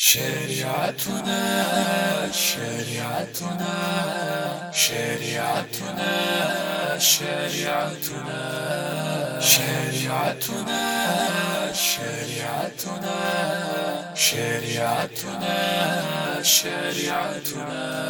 شريعتنا شريعتنا شريعتنا شريعتنا شريعتنا شريعتنا شريعتنا شريعتنا.